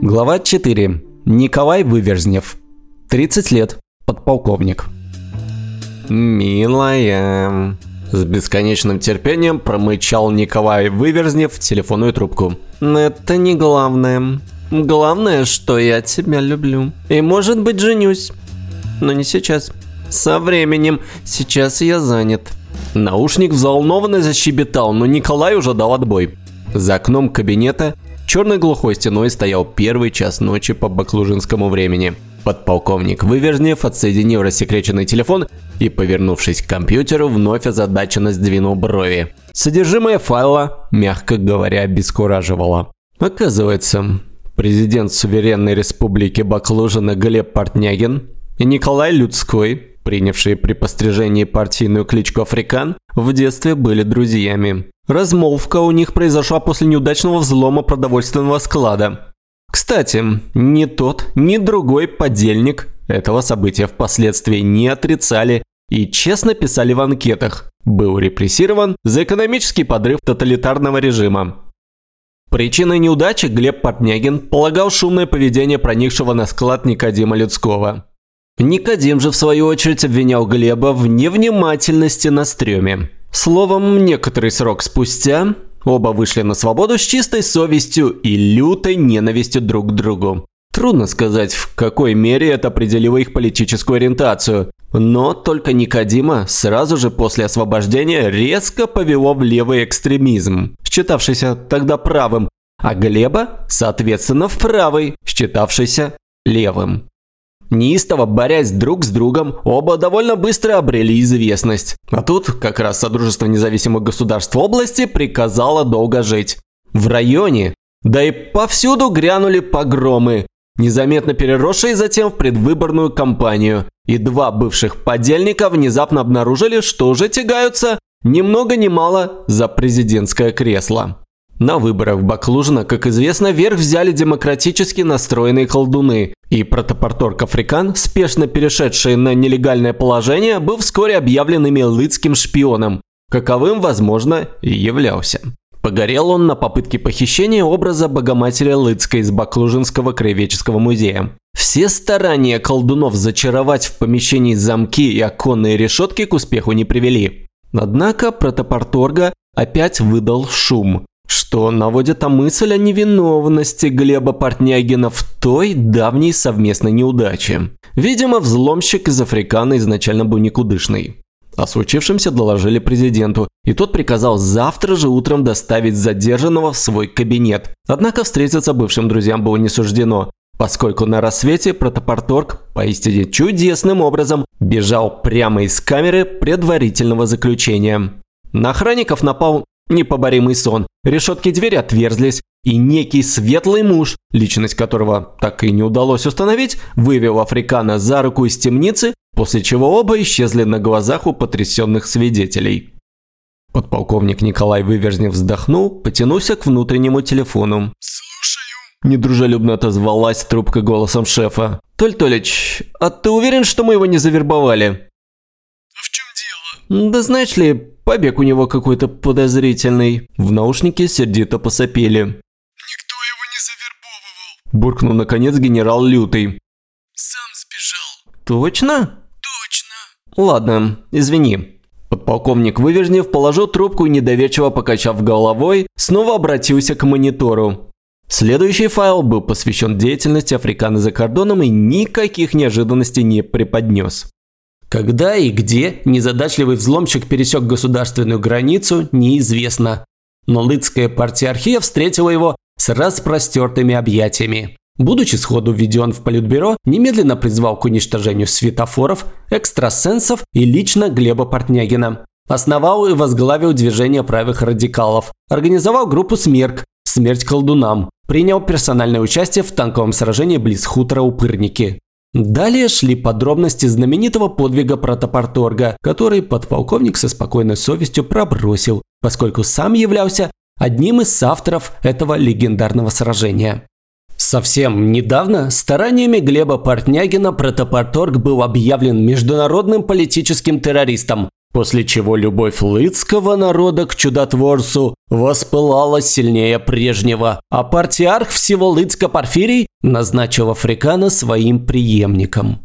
Глава 4. Николай Выверзнев. 30 лет. Подполковник. «Милая...» С бесконечным терпением промычал Николай Выверзнев в телефонную трубку. «Это не главное. Главное, что я тебя люблю. И может быть женюсь. Но не сейчас. Со временем. Сейчас я занят». Наушник взволнованно защебетал, но Николай уже дал отбой. За окном кабинета черной глухой стеной стоял первый час ночи по баклужинскому времени. Подполковник Выверзнев отсоединил рассекреченный телефон и, повернувшись к компьютеру, вновь озадаченно сдвинул брови. Содержимое файла, мягко говоря, обескураживало. Оказывается, президент суверенной республики Баклужина Глеб Портнягин и Николай Людской, принявшие при пострижении партийную кличку Африкан, в детстве были друзьями. Размолвка у них произошла после неудачного взлома продовольственного склада. Кстати, ни тот, ни другой подельник этого события впоследствии не отрицали и честно писали в анкетах. Был репрессирован за экономический подрыв тоталитарного режима. Причиной неудачи Глеб Портнягин полагал шумное поведение проникшего на склад Никодима Людского. Никодим же в свою очередь обвинял Глеба в невнимательности на стреме. Словом, некоторый срок спустя оба вышли на свободу с чистой совестью и лютой ненавистью друг к другу. Трудно сказать, в какой мере это определило их политическую ориентацию, но только Никодима сразу же после освобождения резко повело в левый экстремизм, считавшийся тогда правым, а Глеба, соответственно, в правый, считавшийся левым. Неистово борясь друг с другом, оба довольно быстро обрели известность. А тут как раз Содружество независимых государств области приказало долго жить. В районе, да и повсюду грянули погромы, незаметно переросшие затем в предвыборную кампанию. И два бывших подельника внезапно обнаружили, что уже тягаются ни много ни мало за президентское кресло. На выборах в Баклужино, как известно, верх взяли демократически настроенные колдуны, и протопорторг Африкан, спешно перешедший на нелегальное положение, был вскоре объявлен лыцким шпионом, каковым, возможно, и являлся. Погорел он на попытке похищения образа Богоматери Лыцкой из Баклужинского краеведческого музея. Все старания колдунов зачаровать в помещении замки и оконные решетки к успеху не привели. Однако протопорторга опять выдал шум что наводит на мысль о невиновности Глеба Портнягина в той давней совместной неудаче. Видимо, взломщик из Африкана изначально был никудышный. О случившемся доложили президенту, и тот приказал завтра же утром доставить задержанного в свой кабинет. Однако встретиться бывшим друзьям было не суждено, поскольку на рассвете протопорторг поистине чудесным образом бежал прямо из камеры предварительного заключения. На охранников напал непоборимый сон. Решетки двери отверзлись, и некий светлый муж, личность которого так и не удалось установить, вывел Африкана за руку из темницы, после чего оба исчезли на глазах у потрясенных свидетелей. Подполковник Николай Выверзнев вздохнул, потянулся к внутреннему телефону. «Слушаю», – недружелюбно отозвалась трубка голосом шефа. «Толь Толич, а ты уверен, что мы его не завербовали?» «А в чем дело?» «Да знаешь ли, Побег у него какой-то подозрительный. В наушнике сердито посопели. Никто его не завербовывал. Буркнул наконец генерал Лютый. Сам сбежал. Точно? Точно. Ладно, извини. Подполковник Выверзнев положил трубку и недоверчиво покачав головой, снова обратился к монитору. Следующий файл был посвящен деятельности Африкана за кордоном и никаких неожиданностей не преподнес. Когда и где незадачливый взломщик пересек государственную границу, неизвестно. Но Лыцкая партиархия встретила его с распростертыми объятиями. Будучи сходу введен в политбюро, немедленно призвал к уничтожению светофоров, экстрасенсов и лично Глеба Портнягина. Основал и возглавил движение правых радикалов. Организовал группу «Смерк» «Смерть колдунам». Принял персональное участие в танковом сражении близ хутора Упырники. Далее шли подробности знаменитого подвига протопорторга, который подполковник со спокойной совестью пробросил, поскольку сам являлся одним из авторов этого легендарного сражения. Совсем недавно стараниями Глеба Портнягина протопорторг был объявлен международным политическим террористом, После чего любовь лыцкого народа к чудотворцу воспылала сильнее прежнего, а партиарх всего Лыцка Порфирий назначил Африкана своим преемником.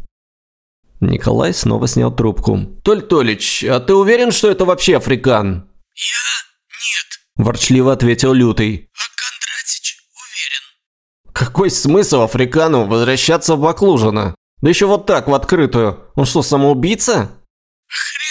Николай снова снял трубку. «Толь Толич, а ты уверен, что это вообще Африкан?» Я? Нет. Ворчливо ответил Лютый. А Кондратич уверен. Какой смысл Африкану возвращаться в Баклужино? Да еще вот так, в открытую. Он что, самоубийца? Знает.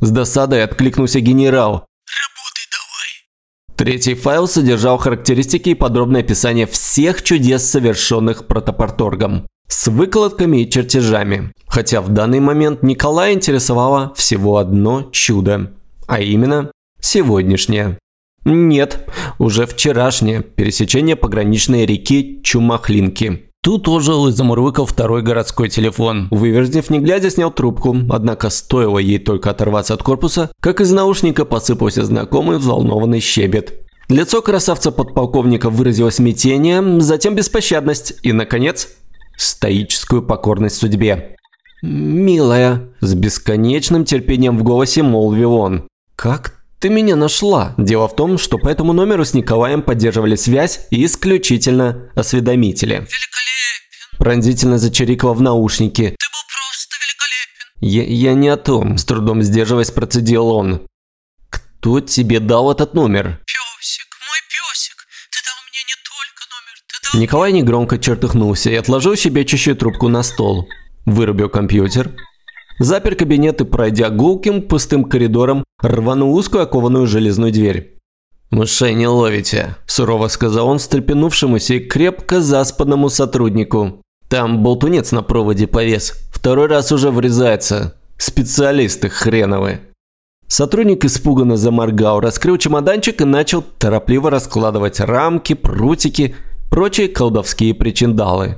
С досадой откликнулся генерал. Работай давай. Третий файл содержал характеристики и подробное описание всех чудес, совершенных протопорторгом. С выкладками и чертежами. Хотя в данный момент Николая интересовало всего одно чудо. А именно, сегодняшнее. Нет, уже вчерашнее пересечение пограничной реки Чумахлинки. Тут ожил и замурлыкал второй городской телефон. Выверзнев, не глядя, снял трубку, однако стоило ей только оторваться от корпуса, как из наушника посыпался знакомый взволнованный щебет. Лицо красавца-подполковника выразило смятение, затем беспощадность и, наконец, стоическую покорность судьбе. «Милая», – с бесконечным терпением в голосе молвил он. «Как ты меня нашла?» Дело в том, что по этому номеру с Николаем поддерживали связь исключительно осведомители. Великолепен. Пронзительно зачирикала в наушнике. Ты был просто великолепен. «Я, я не о том», – с трудом сдерживаясь, процедил он. «Кто тебе дал этот номер?» Песик, мой песик. Ты дал мне не только номер. Ты дал... Николай негромко чертыхнулся и отложил щебечущую трубку на стол. Вырубил компьютер. Запер кабинет и, пройдя гулким пустым коридором, рванул узкую окованную железную дверь. «Мышей не ловите», – сурово сказал он встрепенувшемуся и крепко заспанному сотруднику. «Там болтунец на проводе повес. Второй раз уже врезается. Специалисты хреновы». Сотрудник испуганно заморгал, раскрыл чемоданчик и начал торопливо раскладывать рамки, прутики, прочие колдовские причиндалы.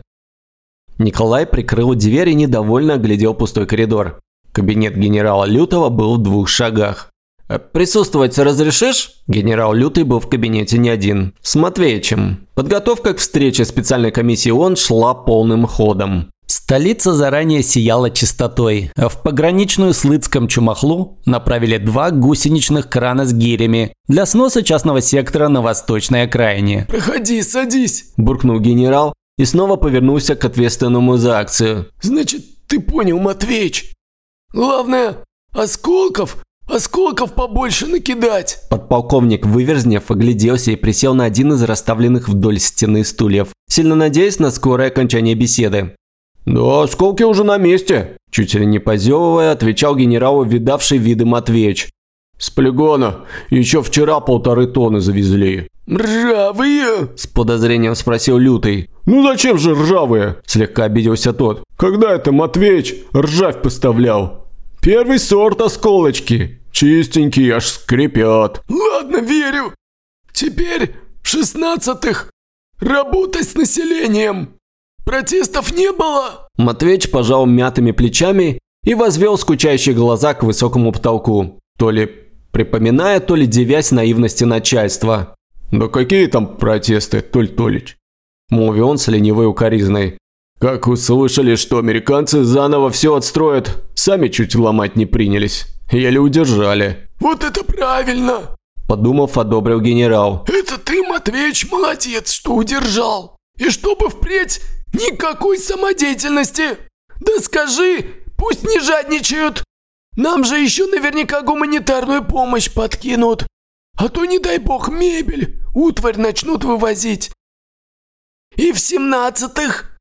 Николай прикрыл дверь и недовольно оглядел пустой коридор. Кабинет генерала Лютого был в двух шагах. «Э, «Присутствовать разрешишь?» Генерал Лютый был в кабинете не один. С Матвеичем. Подготовка к встрече специальной комиссии ООН шла полным ходом. Столица заранее сияла чистотой, в пограничную с Лыцком Чумахлу направили два гусеничных крана с гирями для сноса частного сектора на восточной окраине. Проходи, садись. Буркнул генерал и снова повернулся к ответственному за акцию. Значит, ты понял, Матвеич. Главное, осколков, осколков побольше накидать. Подполковник Выверзнев огляделся и присел на один из расставленных вдоль стены стульев, сильно надеясь на скорое окончание беседы. «Да, осколки уже на месте», – чуть ли не позевывая, отвечал генералу видавший виды Матвеич. «С полигона еще вчера полторы тонны завезли». Ржавые. С подозрением спросил Лютый. «Ну зачем же ржавые?» – слегка обиделся тот. «Когда это Матвеич ржавь поставлял?» «Первый сорт осколочки. Чистенькие, аж скрипят». Ладно, верю. Теперь в шестнадцатых работать с населением. Протестов не было? Матвеич пожал мятыми плечами и возвел скучающие глаза к высокому потолку, то ли припоминая, то ли девясь наивности начальства. «Да какие там протесты, Толь Толич?» Молвил он с ленивой укоризной. «Как услышали, что американцы заново все отстроят, сами чуть ломать не принялись. Еле удержали». Вот это правильно. Подумав, одобрил генерал. Это ты, Матвеич, молодец, что удержал. И чтобы впредь никакой самодеятельности. Да скажи, пусть не жадничают. Нам же еще наверняка гуманитарную помощь подкинут. А то, не дай бог, мебель, утварь начнут вывозить. И в семнадцатых,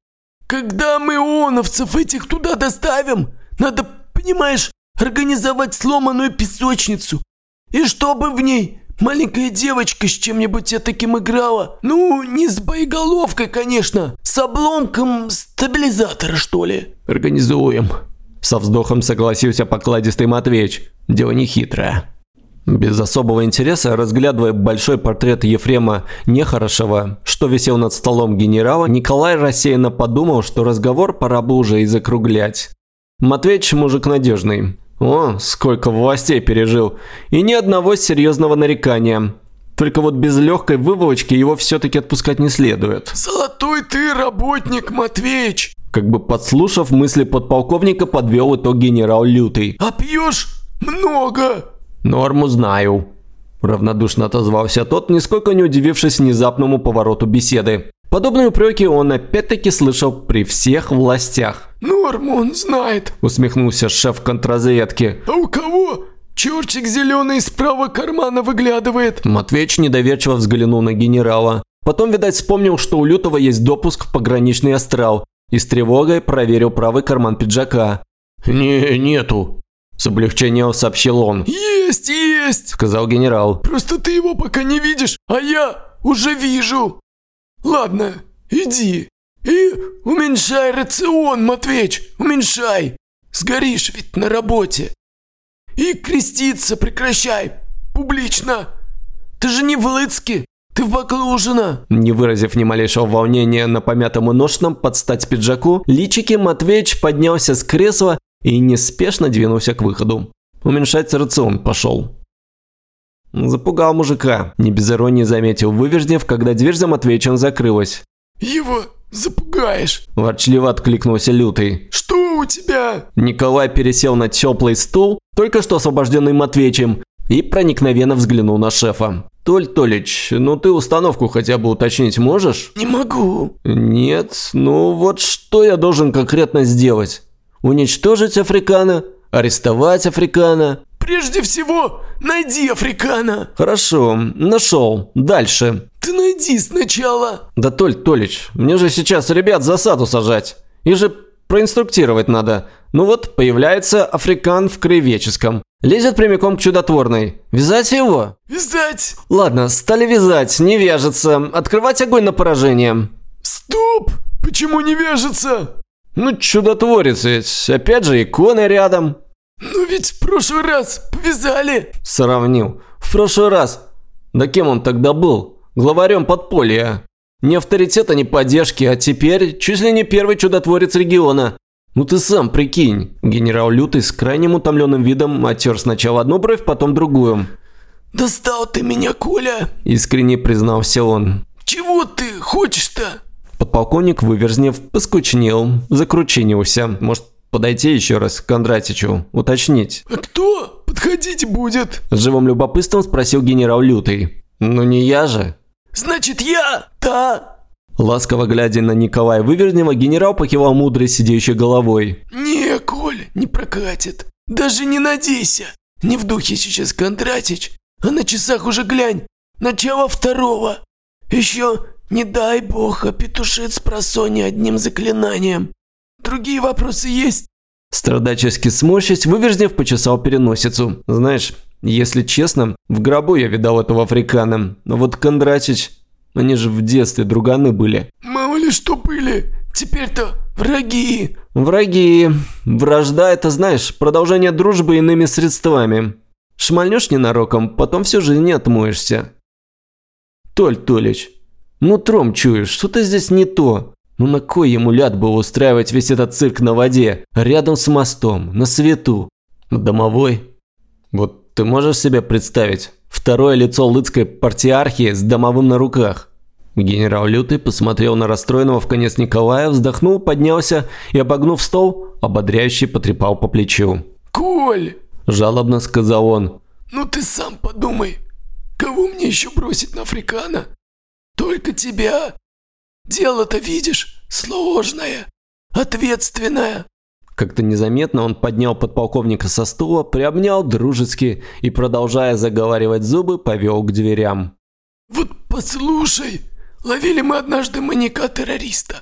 когда мы ооновцев этих туда доставим, надо, понимаешь, организовать сломанную песочницу. И чтобы в ней маленькая девочка с чем-нибудь таким играла. Ну, не с боеголовкой, конечно, с обломком стабилизатора, что ли. «Организуем». Со вздохом согласился покладистый Матвеич. Дело не хитрое. Без особого интереса, разглядывая большой портрет Ефрема Нехорошего, что висел над столом генерала, Николай рассеянно подумал, что разговор пора бы уже и закруглять. Матвеич мужик надежный. О, сколько властей пережил. И ни одного серьезного нарекания. Только вот без легкой выволочки его все-таки отпускать не следует. Золотой ты работник, Матвеич. Как бы подслушав мысли подполковника, подвел итог генерал Лютый. А пьешь Много. Норму знаю. Равнодушно отозвался тот, нисколько не удивившись внезапному повороту беседы. Подобные упреки он опять-таки слышал при всех властях. Норму он знает. Усмехнулся шеф контрразведки. А у кого? Чертик зеленый из правого кармана выглядывает. Матвеич недоверчиво взглянул на генерала. Потом, видать, вспомнил, что у Лютого есть допуск в пограничный астрал. И с тревогой проверил правый карман пиджака. «Не, нету», – с облегчением сообщил он. Есть, есть. Сказал генерал. Просто ты его пока не видишь, а я уже вижу. Ладно, иди. И уменьшай рацион, Матвеич, уменьшай. Сгоришь ведь на работе. И креститься прекращай. Публично. Ты же не в Лыцке, ты в Баклужино. Не выразив ни малейшего волнения на помятом и ношном под стать пиджаку, личики Матвеич поднялся с кресла и неспешно двинулся к выходу. Уменьшать рацион пошел. Запугал мужика, не без иронии заметил Вывержнев, когда дверь за Матвеичем закрылась. Его запугаешь. Ворчливо откликнулся Лютый. Что у тебя? Николай пересел на теплый стул, только что освобожденный Матвеичем, и проникновенно взглянул на шефа. «Толь Толич, ну ты установку хотя бы уточнить можешь?» Не могу. «Нет, ну вот что я должен конкретно сделать? Уничтожить Африкана? Арестовать Африкана?» Прежде всего, найди Африкана. «Хорошо, нашел. Дальше». Ты найди сначала. «Да, Толь Толич, мне же сейчас ребят в засаду сажать. Их же проинструктировать надо. Ну вот, появляется Африкан в кривеческом. Лезет прямиком к чудотворной. Вязать его? Вязать. Ладно, стали вязать, не вяжется. Открывать огонь на поражение. Стоп. Почему не вяжется? Ну, чудотворец ведь. Опять же, иконы рядом. Ну ведь в прошлый раз повязали. Сравнил. В прошлый раз. Да кем он тогда был? Главарем подполья. Ни авторитета, ни поддержки, а теперь чуть ли не первый чудотворец региона. Ну ты сам прикинь. Генерал Лютый с крайним утомленным видом отер сначала одну бровь, потом другую. Достал ты меня, Коля. Искренне признался он. Чего ты хочешь-то? Подполковник Выверзнев поскучнел, закручинился. Может, подойти еще раз к Кондратичу, уточнить. А кто подходить будет? С живым любопытством спросил генерал Лютый. Ну не я же. Значит, я? Да. Ласково глядя на Николая Выверзнева, генерал покивал мудрой сидеющей головой. Не, Коль, не прокатит. Даже не надейся. Не в духе сейчас Кондратич, а на часах уже глянь. Начало второго. Еще, не дай бог, опетушит с просони одним заклинанием. Другие вопросы есть? Страдачески сморщись, Выверзнев почесал переносицу. Знаешь, если честно, в гробу я видал этого африкана. Но вот Кондратич, они же в детстве друганы были. Мало ли что были. Теперь-то враги. Враги. Вражда это, знаешь, продолжение дружбы иными средствами. Шмальнешь ненароком, потом всю жизнь не отмоешься. Толь Толич, нутром чуешь, что-то здесь не то. Ну на кой ему ляд было устраивать весь этот цирк на воде, рядом с мостом, на свету? Домовой? Вот ты можешь себе представить? Второе лицо лыцкой партиархии с домовым на руках. Генерал Лютый посмотрел на расстроенного в конец Николая, вздохнул, поднялся и, обогнув стол, ободряюще потрепал по плечу. Коль, Жалобно сказал он. ну ты сам подумай. Кого мне еще бросить на Африкана? Только тебя. Дело-то видишь, сложное, ответственное. Как-то незаметно он поднял подполковника со стула, приобнял дружески и, продолжая заговаривать зубы, повел к дверям. Вот послушай, ловили мы однажды маньяка-террориста.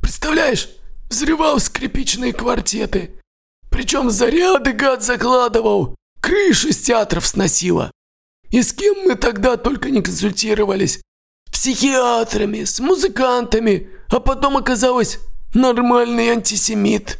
Представляешь, взрывал скрипичные квартеты. Причем заряды гад закладывал, крыши с театров сносило. И с кем мы тогда только не консультировались. Психиатрами, с музыкантами, а потом оказалось нормальный антисемит.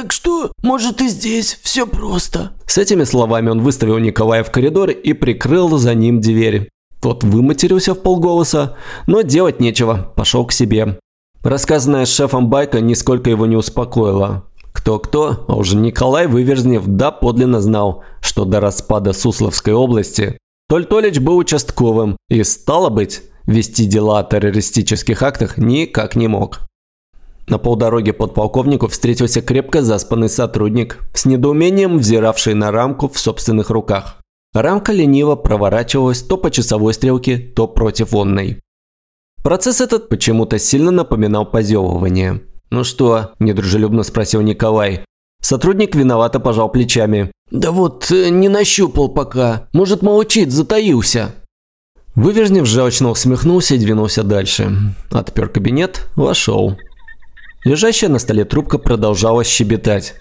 Так что, может и здесь все просто. С этими словами он выставил Николая в коридор и прикрыл за ним дверь. Тот выматерился в полголоса, но делать нечего, пошел к себе. Рассказанная шефом байка нисколько его не успокоила. Кто-кто, а уже Николай Выверзнев да подлинно знал, что до распада Сусловской области Толь Толич был участковым и, стало быть, вести дела о террористических актах никак не мог. На полдороге подполковнику встретился крепко заспанный сотрудник, с недоумением взиравший на рамку в собственных руках. Рамка лениво проворачивалась то по часовой стрелке, то против онной. Процесс этот почему-то сильно напоминал позевывание. «Ну что?» – недружелюбно спросил Николай. Сотрудник виновато пожал плечами. «Да вот, э, не нащупал пока. Может, молчит, затаился». Вывержнев жалочно усмехнулся и двинулся дальше. Отпер кабинет, вошел. Лежащая на столе трубка продолжала щебетать.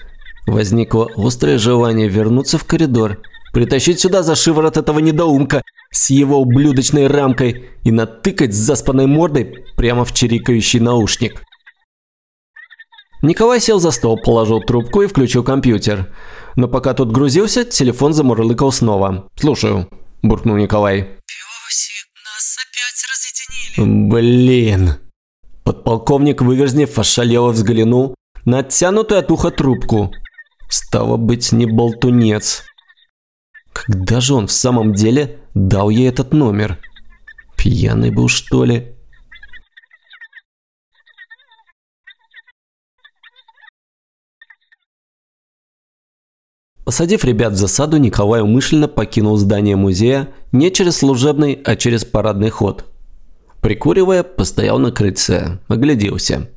Возникло острое желание вернуться в коридор, притащить сюда за шиворот этого недоумка с его ублюдочной рамкой и натыкать с заспанной мордой прямо в чирикающий наушник. Николай сел за стол, положил трубку и включил компьютер. Но пока тот грузился, телефон замурлыкал снова. «Слушаю», – буркнул Николай. «Песик, нас опять разъединили». «Блин!» Подполковник Выверзнев ошалело взглянул на оттянутую от уха трубку. Стало быть, не болтунец. Когда же он в самом деле дал ей этот номер? Пьяный был, что ли? Посадив ребят в засаду, Николай умышленно покинул здание музея не через служебный, а через парадный ход. Прикуривая, постоял на крыльце, огляделся.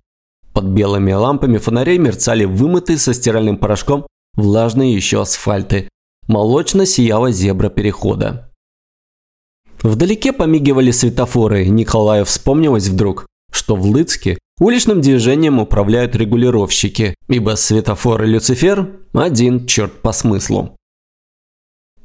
Под белыми лампами фонарей мерцали вымытые со стиральным порошком влажные еще асфальты. Молочно сияла зебра перехода. Вдалеке помигивали светофоры, Николаю вспомнилось вдруг, что в Лыцке уличным движением управляют регулировщики, ибо светофор и Люцифер – один черт по смыслу.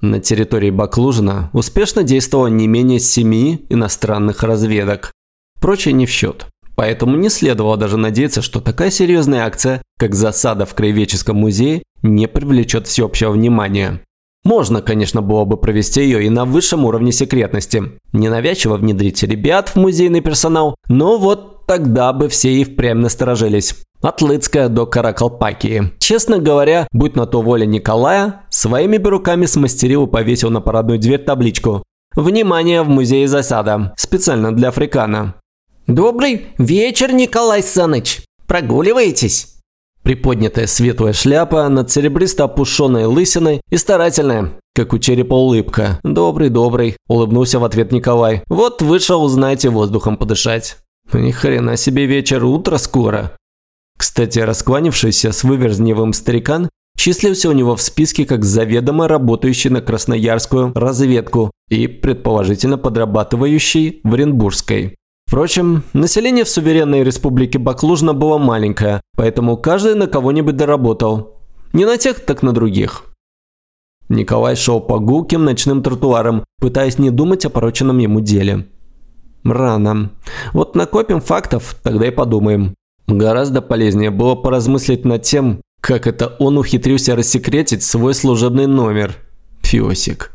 На территории Баклужина успешно действовало не менее семи иностранных разведок. Прочее не в счет. Поэтому не следовало даже надеяться, что такая серьезная акция, как засада в Краеведческом музее, не привлечет всеобщего внимания. Можно, конечно, было бы провести ее и на высшем уровне секретности. Ненавязчиво внедрить ребят в музейный персонал, но вот тогда бы все и впрямь насторожились. От Лыцка до Каракалпакии. Честно говоря, будь на то воля Николая, своими руками смастерил и повесил на парадную дверь табличку «Внимание, в музее засада. Специально для Африкана». «Добрый вечер, Николай Саныч. Прогуливаетесь?» Приподнятая светлая шляпа над серебристо опушенной лысиной и старательная, как у черепа улыбка. «Добрый, добрый», – улыбнулся в ответ Николай. «Вот вышел, узнаете, воздухом подышать». Ни хрена себе вечер, утро скоро. Кстати, раскланившийся с выверзневым старикан числился у него в списке как заведомо работающий на красноярскую разведку и предположительно подрабатывающий в Оренбургской. Впрочем, население в суверенной республике Баклужна было маленькое, поэтому каждый на кого-нибудь доработал. Не на тех, так на других. Николай шел по гулким ночным тротуарам, пытаясь не думать о пороченном ему деле. Рано. Вот накопим фактов, тогда и подумаем. Гораздо полезнее было поразмыслить над тем, как это он ухитрился рассекретить свой служебный номер. Песик.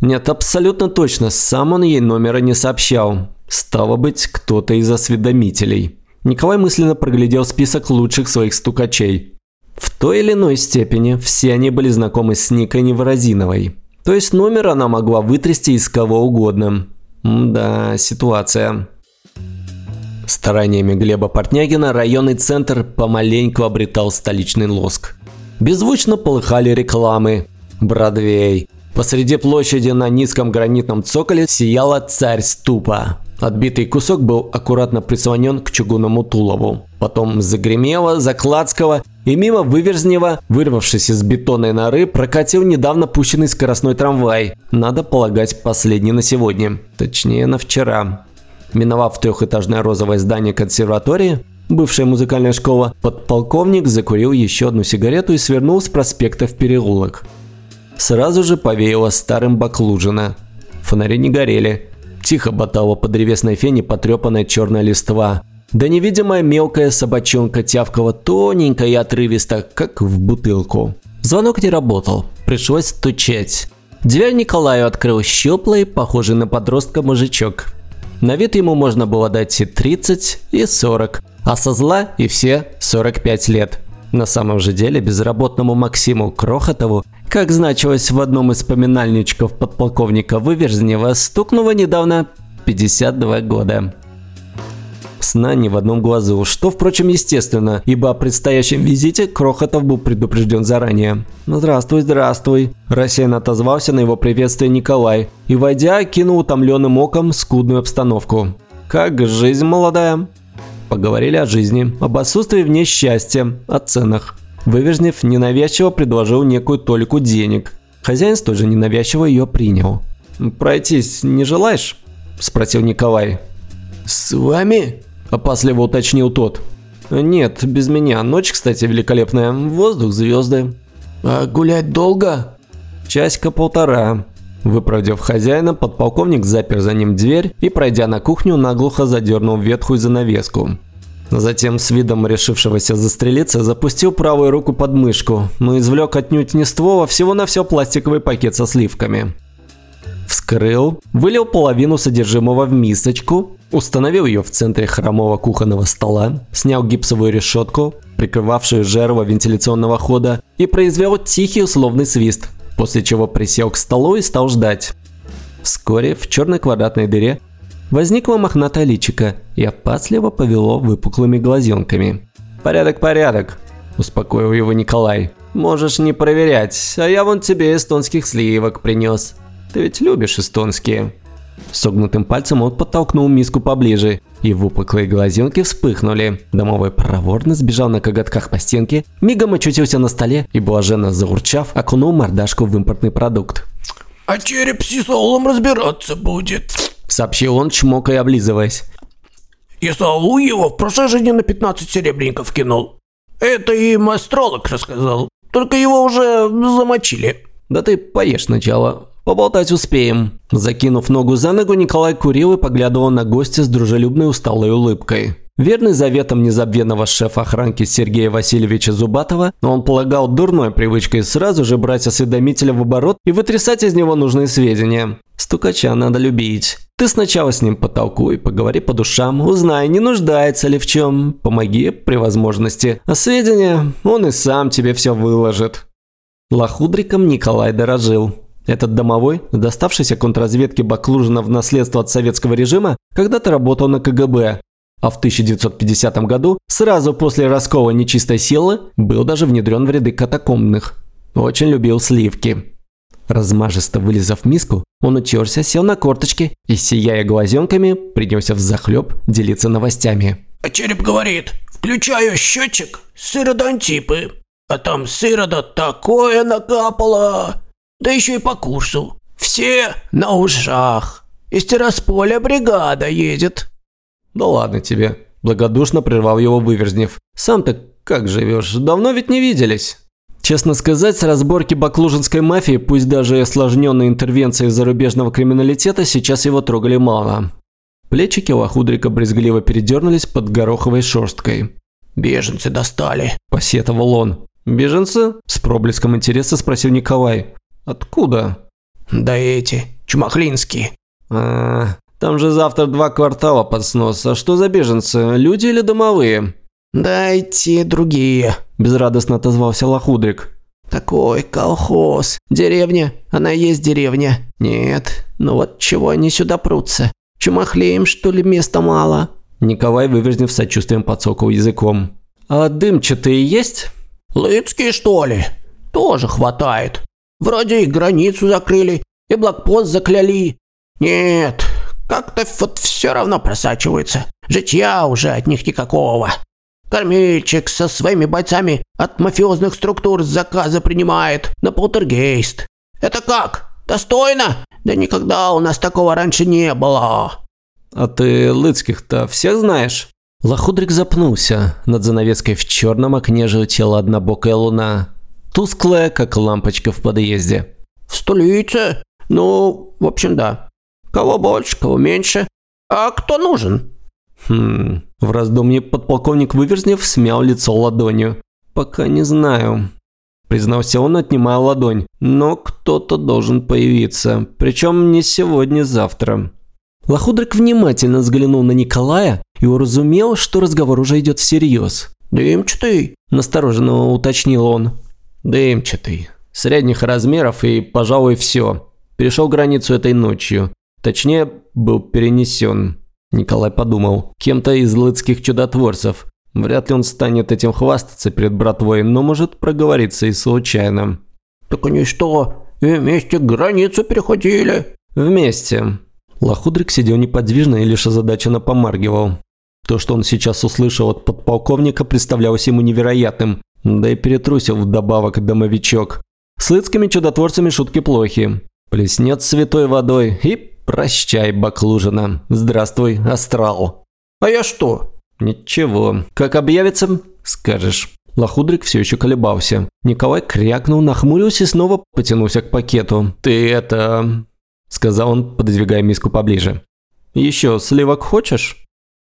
Нет, абсолютно точно, сам он ей номера не сообщал. Стало быть, кто-то из осведомителей. Николай мысленно проглядел список лучших своих стукачей. В той или иной степени все они были знакомы с Никой Неворозиновой. То есть номер она могла вытрясти из кого угодно. М да, ситуация. Стараниями Глеба Портнягина районный центр помаленьку обретал столичный лоск. Беззвучно полыхали рекламы. Бродвей. Посреди площади на низком гранитном цоколе сияла царь ступа. Отбитый кусок был аккуратно прислонен к чугунному тулову. Потом загремело, закладского и мимо Выверзнева, вырвавшись из бетонной норы, прокатил недавно пущенный скоростной трамвай. Надо полагать, последний на сегодня. Точнее, на вчера. Миновав трехэтажное розовое здание консерватории, бывшая музыкальная школа, подполковник закурил еще одну сигарету и свернул с проспекта в переулок. Сразу же повеяло старым Баклужина. Фонари не горели, Тихо ботала по древесной фене потрепанная черная листва. Да невидимая мелкая собачонка тявкала тоненько и отрывисто, как в бутылку. Звонок не работал, пришлось стучать. Дверь Николаю открыл щуплый, похожий на подростка мужичок. На вид ему можно было дать и 30, и 40, а со зла и все 45 лет. На самом же деле безработному Максиму Крохотову как значилось в одном из поминальничков подполковника Выверзнева, стукнуло недавно 52 года. Сна ни в одном глазу, что, впрочем, естественно, ибо о предстоящем визите Крохотов был предупрежден заранее. «Здравствуй, здравствуй», – рассеянно отозвался на его приветствие Николай и, войдя, кинул утомленным оком скудную обстановку. «Как жизнь молодая?» Поговорили о жизни, об отсутствии в ней счастья, о ценах. Вывержнев ненавязчиво предложил некую толику денег. Хозяин столь же ненавязчиво ее принял. «Пройтись не желаешь?» – спросил Николай. «С вами?» – опасливо уточнил тот. «Нет, без меня. Ночь, кстати, великолепная. Воздух, звезды». «А гулять долго?» «Часика-полтора». Выправдив хозяина, подполковник запер за ним дверь и, пройдя на кухню, наглухо задернул ветхую занавеску. Затем, с видом решившегося застрелиться, запустил правую руку под мышку, но извлек отнюдь не ствол, а всего-навсего пластиковый пакет со сливками. Вскрыл, вылил половину содержимого в мисочку, установил ее в центре хромого кухонного стола, снял гипсовую решетку, прикрывавшую жерво вентиляционного хода, и произвел тихий условный свист, после чего присел к столу и стал ждать. Вскоре в черной квадратной дыре возникла мохнатая личика и опасливо повело выпуклыми глазенками. «Порядок, порядок», – успокоил его Николай. «Можешь не проверять, а я вон тебе эстонских сливок принес. Ты ведь любишь эстонские». Согнутым пальцем он подтолкнул миску поближе, и выпуклые глазенки вспыхнули. Домовой проворно сбежал на коготках по стенке, мигом очутился на столе и, блаженно заурчав, окунул мордашку в импортный продукт. «А череп с Исаулом разбираться будет», – сообщил он, чмокая облизываясь. «Исаул его в прошлой жизни на 15 серебряников кинул. Это им астролог рассказал, только его уже замочили». «Да ты поешь сначала, Поболтать успеем. Закинув ногу за ногу, Николай курил и поглядывал на гостя с дружелюбной усталой улыбкой. Верный заветом незабвенного шефа охранки Сергея Васильевича Зубатова, он полагал дурной привычкой сразу же брать осведомителя в оборот и вытрясать из него нужные сведения. Стукача надо любить. Ты сначала с ним потолкуй, поговори по душам, узнай, не нуждается ли в чем, помоги при возможности. А сведения он и сам тебе все выложит. Лохудриком Николай дорожил. Этот домовой, доставшийся контрразведке Баклужина в наследство от советского режима, когда-то работал на КГБ, а в 1950 году, сразу после раскола нечистой силы, был даже внедрен в ряды катакомбных. Очень любил сливки. Размажисто вылезав миску, он утерся, сел на корточки и, сияя глазенками, принялся в захлеб делиться новостями. А череп говорит, включаю счетчик сыродонтипы, а там сырода такое накапало. Да еще и по курсу. Все на ушах. Из Тирасполя бригада едет. Да ладно тебе. Благодушно прервал его Выверзнев. Сам-то как живешь? Давно ведь не виделись. Честно сказать, с разборки баклужинской мафии, пусть даже и осложненной интервенцией зарубежного криминалитета, сейчас его трогали мало. Плечики Лохудрика брезгливо передернулись под гороховой шерсткой. «Беженцы достали», – посетовал он. «Беженцы?» – с проблеском интереса спросил Николай. Откуда? Да эти, чумахлинские. А, там же завтра два квартала под снос. А что за беженцы, люди или домовые? Дайте другие, безрадостно отозвался Лохудрик. Такой колхоз. Деревня, она есть деревня. Нет, ну вот чего они сюда прутся? Чумахлеем, что ли, места мало? Николай, выверзнев сочувствием, подсокал языком. А дымчатые есть? Лыцкие, что ли? Тоже хватает. Вроде и границу закрыли, и блокпост закляли. Нет, как-то вот все равно просачивается. Житья уже от них никакого. Кормильчик со своими бойцами от мафиозных структур заказы принимает на полтергейст. Это как? Достойно? Да никогда у нас такого раньше не было. А ты Лыцких-то всех знаешь? Лохудрик запнулся. Над занавеской в черном окне желтела однобокая луна тусклая, как лампочка в подъезде. «В столице? Ну, в общем, да. Кого больше, кого меньше. А кто нужен?» Хм, в раздумье подполковник Выверзнев смял лицо ладонью. «Пока не знаю», – признался он, отнимая ладонь. «Но кто-то должен появиться, причем не сегодня-завтра». Лохудрик внимательно взглянул на Николая и уразумел, что разговор уже идет всерьез. «Дымчатый?» – настороженно уточнил он. Дымчатый. Средних размеров и, пожалуй, все. Перешел границу этой ночью. Точнее, был перенесен. Николай подумал, кем-то из лыцких чудотворцев. Вряд ли он станет этим хвастаться перед братвой, но может проговориться и случайно. «Так они что, вместе границу переходили?» «Вместе». Лохудрик сидел неподвижно и лишь озадаченно помаргивал. То, что он сейчас услышал от подполковника, представлялось ему невероятным, да и перетрусил вдобавок домовичок. С лыцкими чудотворцами шутки плохи. Плеснет святой водой и прощай, Баклужина. Здравствуй, астрал. «А я что?» Ничего. Как объявится, скажешь. Лохудрик все еще колебался. Николай крякнул, нахмурился и снова потянулся к пакету. «Ты это...» – сказал он, пододвигая миску поближе. «Еще сливок хочешь?»